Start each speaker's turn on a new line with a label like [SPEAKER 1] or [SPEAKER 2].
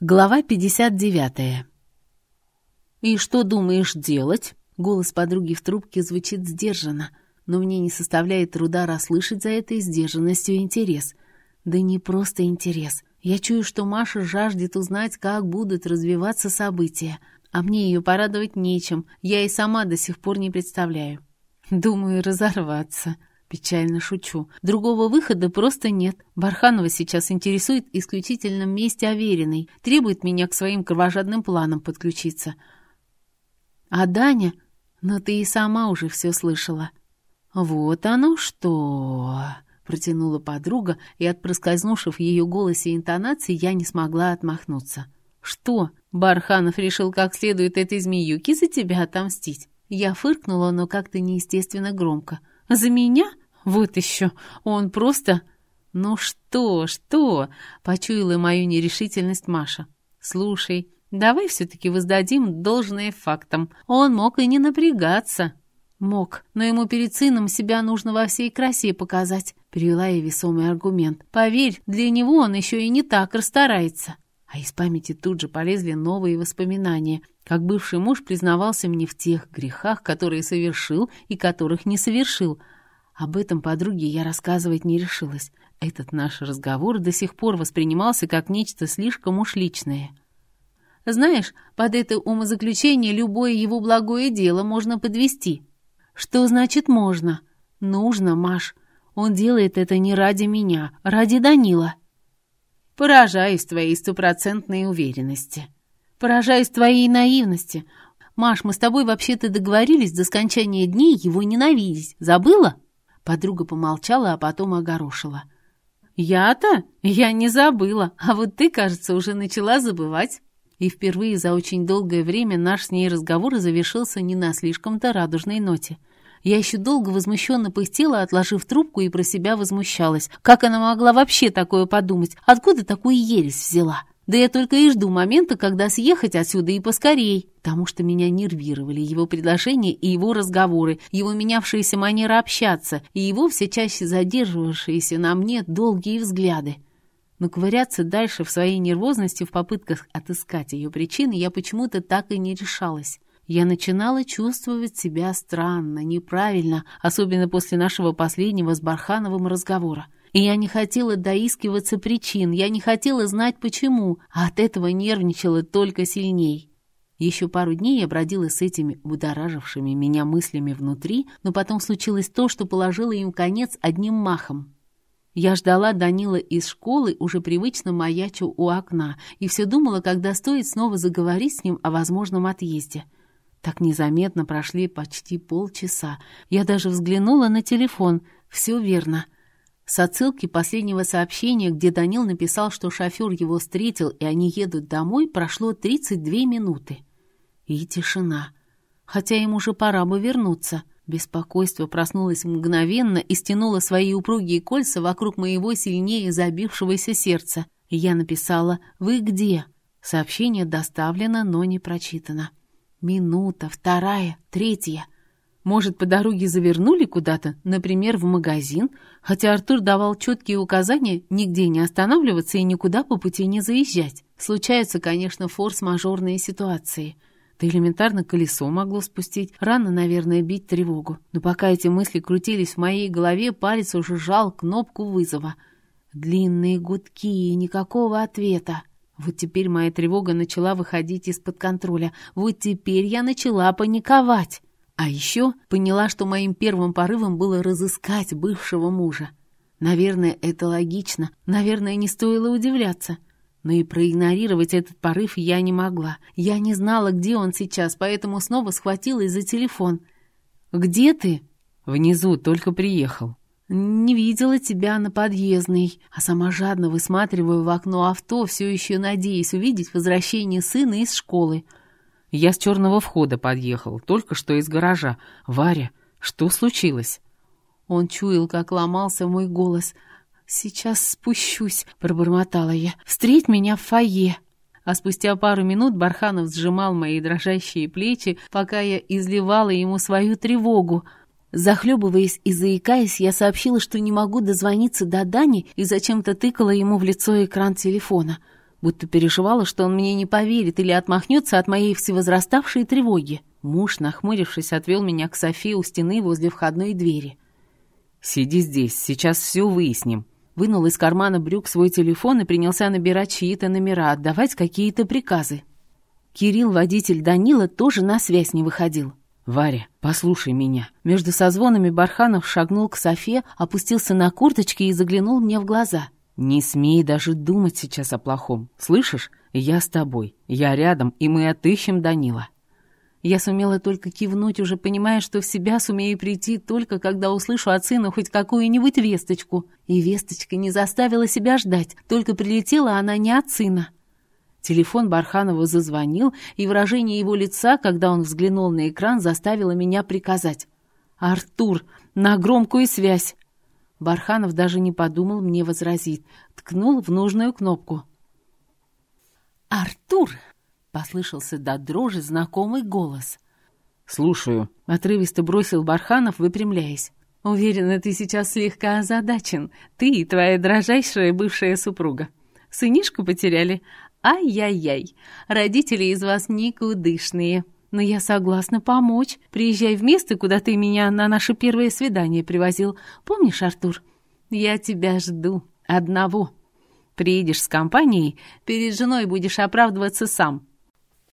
[SPEAKER 1] Глава 59. «И что думаешь делать?» Голос подруги в трубке звучит сдержанно, но мне не составляет труда расслышать за этой сдержанностью интерес. Да не просто интерес. Я чую, что Маша жаждет узнать, как будут развиваться события, а мне ее порадовать нечем, я и сама до сих пор не представляю. Думаю, разорваться. Печально шучу. Другого выхода просто нет. Барханова сейчас интересует исключительно месть Авериной, требует меня к своим кровожадным планам подключиться. А Даня... Но ты и сама уже все слышала. Вот оно что... Протянула подруга, и от проскользнувших в ее голосе интонации я не смогла отмахнуться. «Что? Барханов решил как следует этой змеюке за тебя отомстить?» Я фыркнула, но как-то неестественно громко. «За меня? Вот еще! Он просто...» «Ну что, что?» — почуяла мою нерешительность Маша. «Слушай, давай все-таки воздадим должное фактам. Он мог и не напрягаться». «Мог, но ему перед сыном себя нужно во всей красе показать», — перевела я весомый аргумент. «Поверь, для него он еще и не так расстарается». А из памяти тут же полезли новые воспоминания, как бывший муж признавался мне в тех грехах, которые совершил и которых не совершил. Об этом подруге я рассказывать не решилась. Этот наш разговор до сих пор воспринимался как нечто слишком уж личное. Знаешь, под это умозаключение любое его благое дело можно подвести. Что значит «можно»? Нужно, Маш. Он делает это не ради меня, ради Данила. Поражаюсь твоей стопроцентной уверенности. Поражаюсь твоей наивности. Маш, мы с тобой вообще-то договорились до скончания дней его ненавидеть. Забыла?» Подруга помолчала, а потом огорошила. «Я-то? Я не забыла, а вот ты, кажется, уже начала забывать». И впервые за очень долгое время наш с ней разговор завершился не на слишком-то радужной ноте. Я еще долго возмущенно пыхтела, отложив трубку и про себя возмущалась. Как она могла вообще такое подумать? Откуда такую ересь взяла? Да я только и жду момента, когда съехать отсюда и поскорей, потому что меня нервировали его предложения и его разговоры, его менявшаяся манера общаться и его все чаще задерживавшиеся на мне долгие взгляды. Но ковыряться дальше в своей нервозности в попытках отыскать ее причины я почему-то так и не решалась. Я начинала чувствовать себя странно, неправильно, особенно после нашего последнего с Бархановым разговора. И я не хотела доискиваться причин, я не хотела знать почему, а от этого нервничала только сильней. Еще пару дней я бродила с этими будоражившими меня мыслями внутри, но потом случилось то, что положило им конец одним махом. Я ждала Данила из школы, уже привычно маячу у окна, и все думала, когда стоит снова заговорить с ним о возможном отъезде — так незаметно прошли почти полчаса. Я даже взглянула на телефон. Все верно. С отсылки последнего сообщения, где Данил написал, что шофер его встретил, и они едут домой, прошло 32 минуты. И тишина. Хотя им уже пора бы вернуться. Беспокойство проснулось мгновенно и стянуло свои упругие кольца вокруг моего сильнее забившегося сердца. Я написала «Вы где?». Сообщение доставлено, но не прочитано. Минута, вторая, третья. Может, по дороге завернули куда-то, например, в магазин, хотя Артур давал четкие указания нигде не останавливаться и никуда по пути не заезжать. Случаются, конечно, форс-мажорные ситуации. Да элементарно колесо могло спустить, рано, наверное, бить тревогу. Но пока эти мысли крутились в моей голове, палец уже жал кнопку вызова. Длинные гудки и никакого ответа. Вот теперь моя тревога начала выходить из-под контроля. Вот теперь я начала паниковать. А еще поняла, что моим первым порывом было разыскать бывшего мужа. Наверное, это логично. Наверное, не стоило удивляться. Но и проигнорировать этот порыв я не могла. Я не знала, где он сейчас, поэтому снова схватилась за телефон. «Где ты?» «Внизу, только приехал». «Не видела тебя на подъездной, а сама жадно высматриваю в окно авто, все еще надеясь увидеть возвращение сына из школы». «Я с черного входа подъехал, только что из гаража. Варя, что случилось?» Он чуял, как ломался мой голос. «Сейчас спущусь», — пробормотала я. «Встреть меня в фойе». А спустя пару минут Барханов сжимал мои дрожащие плечи, пока я изливала ему свою тревогу — Захлебываясь и заикаясь, я сообщила, что не могу дозвониться до Дани и зачем-то тыкала ему в лицо экран телефона. Будто переживала, что он мне не поверит или отмахнется от моей всевозраставшей тревоги. Муж, нахмурившись, отвел меня к Софии у стены возле входной двери.
[SPEAKER 2] «Сиди здесь, сейчас все выясним».
[SPEAKER 1] Вынул из кармана брюк свой телефон и принялся набирать чьи-то номера, отдавать какие-то приказы. Кирилл, водитель Данила, тоже на связь не выходил.
[SPEAKER 2] «Варя, послушай меня».
[SPEAKER 1] Между созвонами Барханов шагнул к Софе, опустился на курточки и заглянул мне в глаза.
[SPEAKER 2] «Не смей даже думать сейчас о плохом. Слышишь? Я с тобой. Я рядом, и мы отыщем Данила».
[SPEAKER 1] Я сумела только кивнуть, уже понимая, что в себя сумею прийти только когда услышу от сына хоть какую-нибудь весточку. И весточка не заставила себя ждать, только прилетела она не от сына. Телефон Барханова зазвонил, и выражение его лица, когда он взглянул на экран, заставило меня приказать. «Артур, на громкую связь!» Барханов даже не подумал мне возразить, ткнул в нужную кнопку. «Артур!» Послышался до дрожи знакомый голос.
[SPEAKER 2] «Слушаю», —
[SPEAKER 1] отрывисто бросил Барханов, выпрямляясь. «Уверена, ты сейчас слегка озадачен. Ты и твоя дрожайшая бывшая супруга. Сынишку потеряли? Ай-яй-яй. Родители из вас никудышные. Но я согласна помочь. Приезжай в место, куда ты меня на наше первое свидание привозил. Помнишь, Артур? Я тебя жду. Одного. Приедешь с компанией, перед женой будешь оправдываться сам.